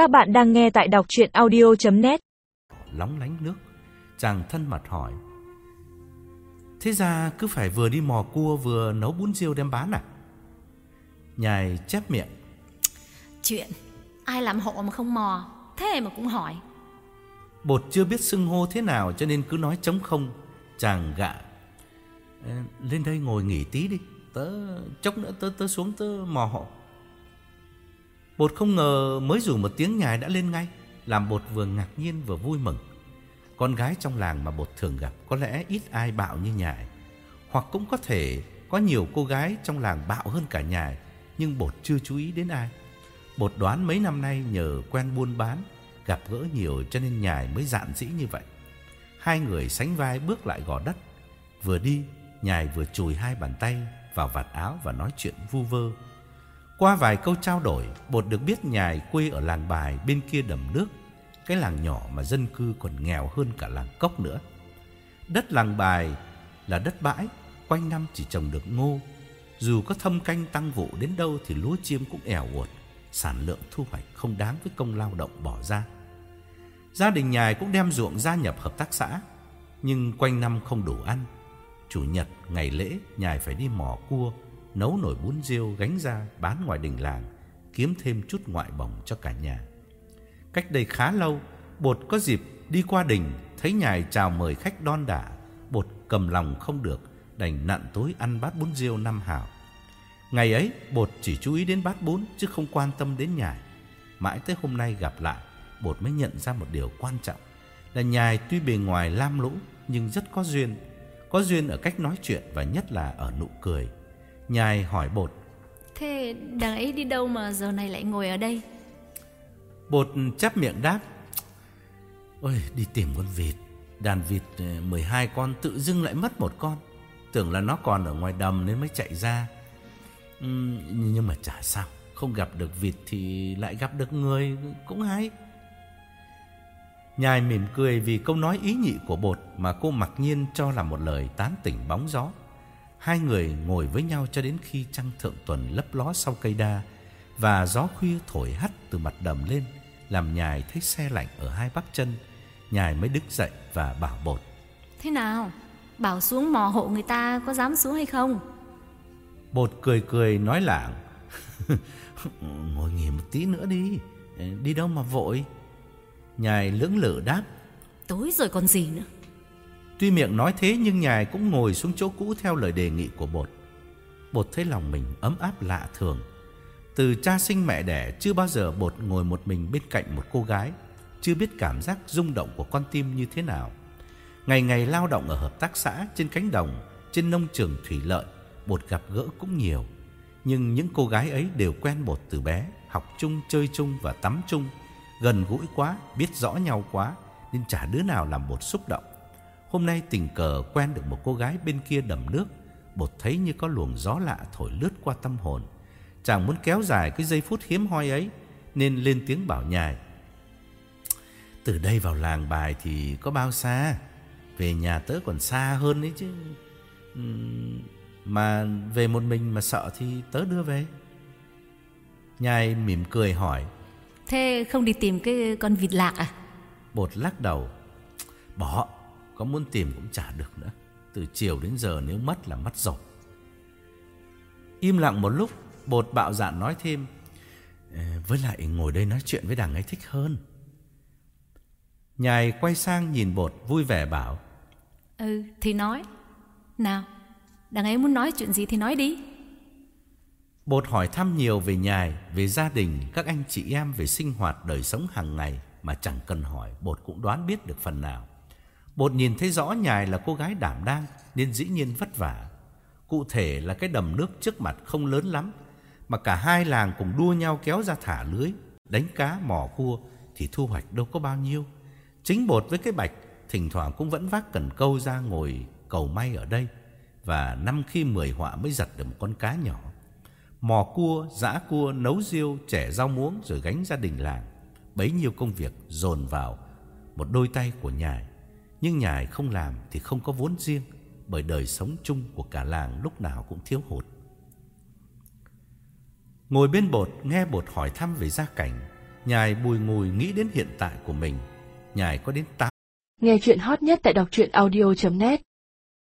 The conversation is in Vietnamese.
Các bạn đang nghe tại đọc chuyện audio.net Lóng lánh nước Chàng thân mật hỏi. Thế ra cứ phải vừa đi mò cua vừa nấu bún riêu đem bán à? Nhài chép miệng. Chuyện Ai làm hộ mà không mò? Thế mà cũng hỏi. Bột chưa biết xưng hô thế nào cho nên cứ nói trống không Chàng gạ. "Ờ, Lên đây ngồi nghỉ tí đi Tớ chốc nữa tớ tớ xuống tớ mò hộ Bột không ngờ mới rủ một tiếng nhài đã lên ngay, Làm bột vừa ngạc nhiên vừa vui mừng. Con gái trong làng mà bột thường gặp Có lẽ ít ai bạo như nhài, Hoặc cũng có thể có nhiều cô gái trong làng bạo hơn cả nhài, Nhưng bột chưa chú ý đến ai. Bột đoán mấy năm nay nhờ quen buôn bán, Gặp gỡ nhiều cho nên nhài mới dạn dĩ như vậy. Hai người sánh vai bước lại gò đất. Vừa đi, Nhài vừa chùi hai bàn tay vào vạt áo và nói chuyện vu vơ qua vài câu trao đổi, Bột được biết nhài quê ở làng bài bên kia đầm nước, cái làng nhỏ mà dân cư còn nghèo hơn cả làng cốc nữa. Đất làng bài là đất bãi, quanh năm chỉ trồng được ngô. Dù có thâm canh tăng vụ đến đâu thì lúa chiêm cũng ẻo uột, sản lượng thu hoạch không đáng với công lao động bỏ ra. Gia đình nhài cũng đem ruộng gia nhập hợp tác xã, nhưng quanh năm không đủ ăn. Chủ nhật, ngày lễ, nhài phải đi mò cua, nấu nồi bún riêu gánh ra bán ngoài đình làng, kiếm thêm chút ngoại bổng cho cả nhà. Cách đây khá lâu, Bột có dịp đi qua đình, thấy nhài chào mời khách đon đả, Bột cầm lòng không được, đành nặn tối ăn bát bún riêu năm hào. Ngày ấy, Bột chỉ chú ý đến bát bún chứ không quan tâm đến nhài. Mãi tới hôm nay gặp lại, Bột mới nhận ra một điều quan trọng, là nhài tuy bề ngoài lam lũ nhưng rất có duyên, có duyên ở cách nói chuyện và nhất là ở nụ cười. Nhài hỏi bột. Thế đằng ấy đi đâu mà giờ này lại ngồi ở đây? Bột chắp miệng đáp. Ôi đi tìm con vịt. Đàn vịt ờ, 12 con tự dưng lại mất một con. Tưởng là nó còn ở ngoài đầm nên mới chạy ra. Ừm, Nhưng mà chả sao. Không gặp được vịt thì lại gặp được người Cũng hay. Nhài mỉm cười vì câu nói ý nhị của bột Mà cô mặc nhiên cho là một lời tán tỉnh bóng gió Hai người ngồi với nhau cho đến khi trăng thượng tuần lấp ló sau cây đa và gió khuya thổi hắt từ mặt đầm lên, làm nhài thấy xe lạnh ở hai bắp chân. Nhài mới đứng dậy và bảo bột. Thế nào Bảo xuống mò hộ người ta có dám xuống hay không Bột cười cười nói lảng. Ngồi nghỉ một tí nữa đi, đi đâu mà vội. Nhài lưỡng lự đáp. Tối rồi còn gì nữa Tuy miệng nói thế nhưng nhài cũng ngồi xuống chỗ cũ theo lời đề nghị của bột. Bột thấy lòng mình ấm áp lạ thường. Từ cha sinh mẹ đẻ chưa bao giờ bột ngồi một mình bên cạnh một cô gái, chưa biết cảm giác rung động của con tim như thế nào. Ngày ngày lao động ở hợp tác xã, trên cánh đồng, trên nông trường thủy lợi, bột gặp gỡ cũng nhiều. Nhưng những cô gái ấy đều quen bột từ bé, học chung, chơi chung và tắm chung. Gần gũi quá, biết rõ nhau quá, nên chả đứa nào làm bột xúc động. Hôm nay tình cờ quen được một cô gái bên kia đầm nước Bột thấy như có luồng gió lạ thổi lướt qua tâm hồn. Chàng muốn kéo dài cái giây phút hiếm hoi ấy Nên lên tiếng bảo nhài. Từ đây vào làng bài thì có bao xa? Về nhà tớ còn xa hơn đấy chứ. Mà về một mình mà sợ thì tớ đưa về. Nhài mỉm cười hỏi. Thế không đi tìm cái con vịt lạc à? Bột lắc đầu. Bỏ Có muốn tìm cũng chả được nữa. Từ chiều đến giờ nếu mất là mất rồi. Im lặng một lúc Bột bạo dạn nói thêm "Ờ, Với lại ngồi đây nói chuyện với đằng ấy thích hơn. Nhài quay sang nhìn bột vui vẻ bảo Ừ thì nói. Nào Đằng ấy muốn nói chuyện gì thì nói đi. Bột hỏi thăm nhiều về nhài Về gia đình, các anh chị em Về sinh hoạt đời sống hàng ngày Mà chẳng cần hỏi. Bột cũng đoán biết được phần nào Bột nhìn thấy rõ nhài là cô gái đảm đang Nên dĩ nhiên vất vả. Cụ thể là cái đầm nước trước mặt không lớn lắm Mà cả hai làng cùng đua nhau kéo ra thả lưới Đánh cá mò cua Thì thu hoạch đâu có bao nhiêu. Chính bột với cái bạch Thỉnh thoảng cũng vẫn vác cần câu ra ngồi cầu may ở đây Và năm khi mười họa mới giật được một con cá nhỏ. Mò cua, giã cua, nấu riêu, chẻ rau muống Rồi gánh gia đình làng. Bấy nhiêu công việc dồn vào Một đôi tay của nhài. Nhưng nhài không làm thì không có vốn riêng, Bởi đời sống chung của cả làng lúc nào cũng thiếu hụt Ngồi bên bột, nghe bột hỏi thăm về gia cảnh Nhài bùi ngùi nghĩ đến hiện tại của mình. Nhài có đến 8 Nghe chuyện hot nhất tại đọc truyện audio.net